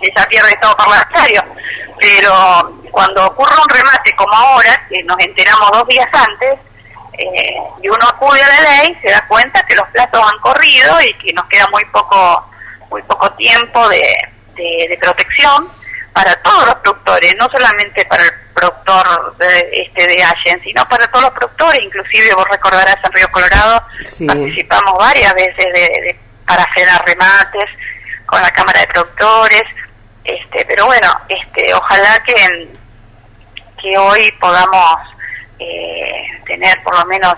que, ya pierde todo parlamentario. Pero cuando ocurre un remate como ahora, que nos enteramos dos días antes, eh, y uno acude a la ley, se da cuenta que los plazos han corrido y que nos queda muy poco, muy poco tiempo de, de, protección para todos los productores, no solamente para el productor de, este de Allen, sino para todos los productores, inclusive vos recordarás en Río Colorado, participamos varias veces de, para hacer remates con la Cámara de Productores, este, pero bueno, este, ojalá que, que hoy podamos eh, tener por lo menos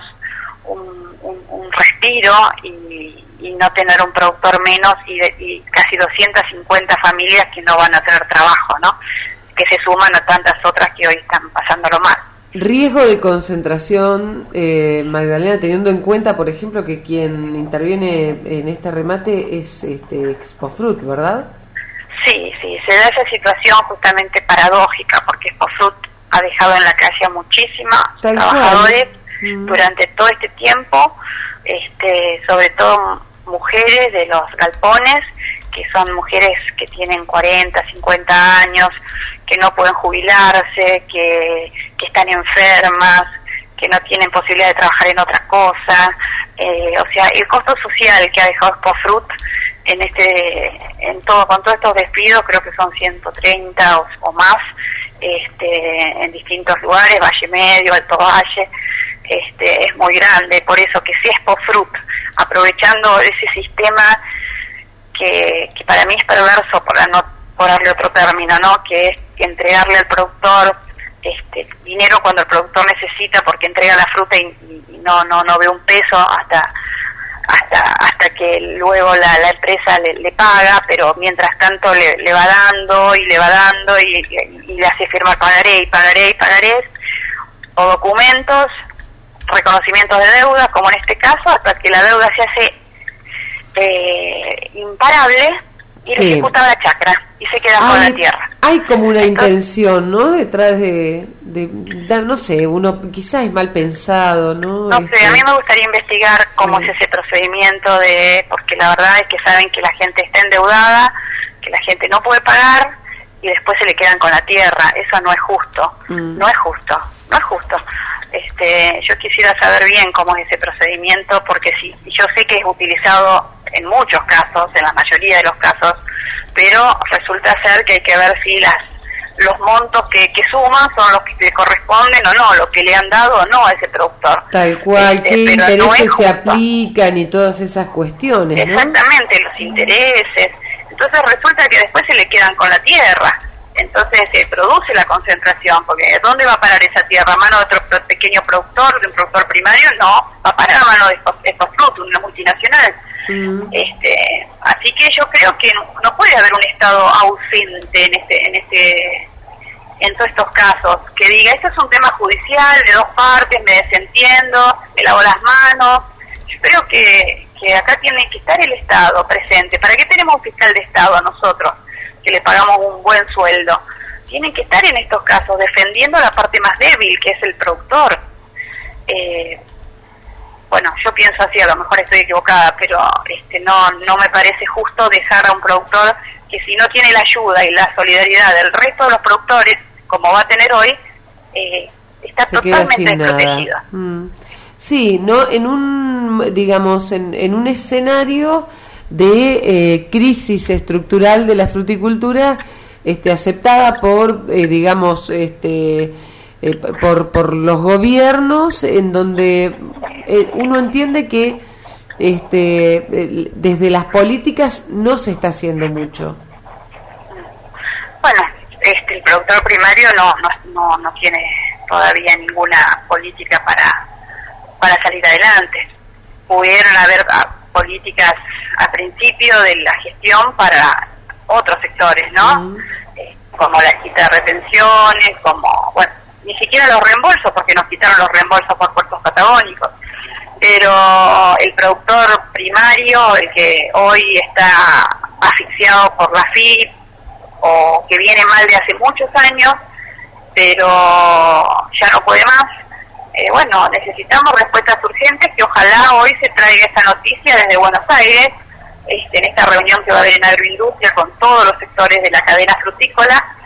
un, un, respiro y, no tener un productor menos y, y, casi 250 familias que no van a tener trabajo, ¿no? Que se suman a tantas otras que hoy están pasándolo mal. Riesgo de concentración, eh, Magdalena, teniendo en cuenta, por ejemplo, que quien interviene en este remate es este Expofruit, ¿verdad? Sí, sí, se da esa situación justamente paradójica, porque Expofruit ha dejado en la calle a muchísimos trabajadores mm. durante todo este tiempo, este, sobre todo mujeres de los galpones, que son mujeres que tienen 40, 50 años, que no pueden jubilarse, que están enfermas, que no tienen posibilidad de trabajar en otra cosa. Eh, o sea, el costo social que ha dejado Expofruit en este, en todo, con todos estos despidos, creo que son 130 o, o más, este, en distintos lugares, Valle Medio, Alto Valle, este, es muy grande, por eso que si es Fruit, aprovechando ese sistema que, que para mí es perverso, por, no, por darle otro término, ¿no? que es entregarle al productor este, dinero cuando el productor necesita porque entrega la fruta y, no, no, no ve un peso hasta hasta hasta que luego la, la empresa le, paga, pero mientras tanto le, le, va dando y le va dando y, le hace firmar pagaré y pagaré y pagaré, o documentos, reconocimientos de deuda, como en este caso, hasta que la deuda se hace eh, imparable y le ejecutan la chacra y se queda con la tierra. Hay como una intención, ¿no? Detrás de, de, no sé, uno quizás es mal pensado, ¿no? No sé, a mí me gustaría investigar cómo es ese procedimiento de, porque la verdad es que saben que la gente está endeudada, que la gente no puede pagar y después se le quedan con la tierra. Eso no es justo, mm. no es justo, no es justo. Este, yo quisiera saber bien cómo es ese procedimiento porque si yo sé que es utilizado en muchos casos, en la mayoría de los casos, pero resulta ser que hay que ver si las los montos que, que suman son los que le corresponden o no, lo que le han dado o no a ese productor. Tal cual, este, qué intereses se aplican y todas esas cuestiones. Exactamente, los intereses. Entonces resulta que después se le quedan con la tierra. Entonces se produce la concentración, porque ¿dónde va a parar esa tierra? ¿A mano de otro pequeño productor, de un productor primario? No, va a parar a mano de estos, estos frutos, una multinacional. Este, así que yo creo que no, puede haber un Estado ausente en este, en este, en todos estos casos, que diga, esto es un tema judicial de dos partes, me desentiendo, me lavo las manos. Yo creo que, que acá tiene que estar el Estado presente. ¿Para qué tenemos un fiscal de Estado a nosotros, que le pagamos un buen sueldo? Tienen que estar en estos casos defendiendo la parte más débil, que es el productor. Eh, bueno, yo pienso así, a lo mejor estoy equivocada, pero este, no, no me parece justo dejar a un productor que si no tiene la ayuda y la solidaridad del resto de los productores, como va a tener hoy, eh, está totalmente desprotegido. Mm. Sí, no, en un, digamos, en, en un escenario de eh, crisis estructural de la fruticultura, este, aceptada por, eh, digamos, este eh, por, por los gobiernos en donde eh, uno entiende que este, desde las políticas no se está haciendo mucho. Bueno, este, el productor primario no, no, no, tiene todavía ninguna política para, para salir adelante. Pudieron haber ah, políticas a principio de la gestión para otros sectores, ¿no? Eh, como la quita de retenciones, como, bueno, ni siquiera los reembolsos, porque nos quitaron los reembolsos por puertos patagónicos. Pero el productor primario, el que hoy está asfixiado por la FIP o que viene mal de hace muchos años, pero ya no puede más, eh, bueno, necesitamos respuestas urgentes que ojalá hoy se traiga esa noticia desde Buenos Aires este, en esta reunión que va a haber en agroindustria con todos los sectores de la cadena frutícola.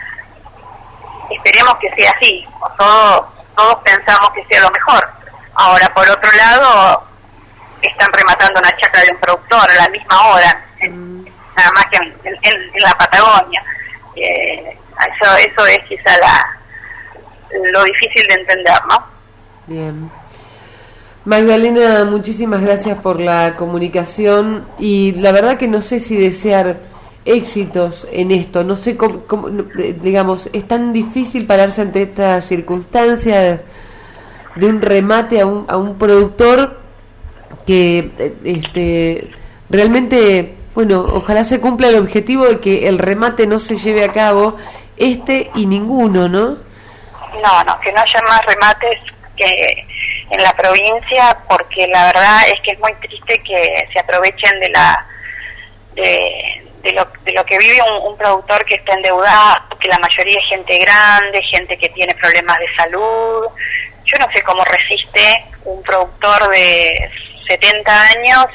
Esperemos que sea así, todos, todos pensamos que sea lo mejor. Ahora, por otro lado, están rematando una chacra de un productor a la misma hora, nada más que en, la Patagonia. Eh, eso, eso es quizá la, lo difícil de entender, ¿no? Bien. Magdalena, muchísimas gracias por la comunicación y la verdad que no sé si desear éxitos en esto, no sé cómo, digamos, es tan difícil pararse ante estas circunstancias de un remate a un, a un productor que este realmente, bueno, ojalá se cumpla el objetivo de que el remate no se lleve a cabo este y ninguno, ¿no? No, no, que no haya más remates que en la provincia, porque la verdad es que es muy triste que se aprovechen de la de, lo, de lo que vive un, productor que está endeudado, que la mayoría es gente grande, gente que tiene problemas de salud. Yo no sé cómo resiste un productor de 70 años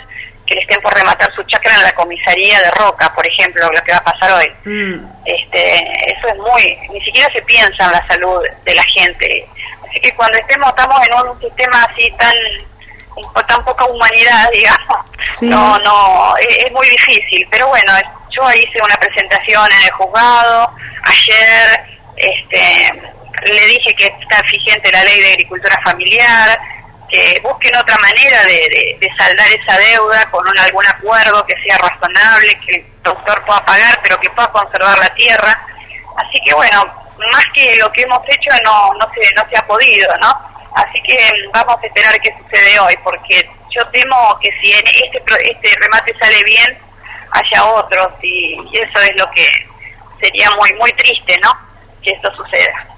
que le estén por rematar su chacra en la comisaría de Roca, por ejemplo, lo que va a pasar hoy. Mm. Este, eso es muy, ni siquiera se piensa en la salud de la gente. Así que cuando estemos, estamos en un sistema así tan, con tan poca humanidad, digamos, no, no, es, muy difícil. Pero bueno, yo hice una presentación en el juzgado, ayer, este, le dije que está vigente la ley de agricultura familiar, que busquen otra manera de, saldar esa deuda con un, algún acuerdo que sea razonable, que el doctor pueda pagar, pero que pueda conservar la tierra. Así que bueno, más que lo que hemos hecho no, no, se, no se ha podido, ¿no? Así que vamos a esperar qué sucede hoy, porque yo temo que si en este, este remate sale bien, haya otros, y, eso es lo que sería muy, muy triste, ¿no? Que esto suceda.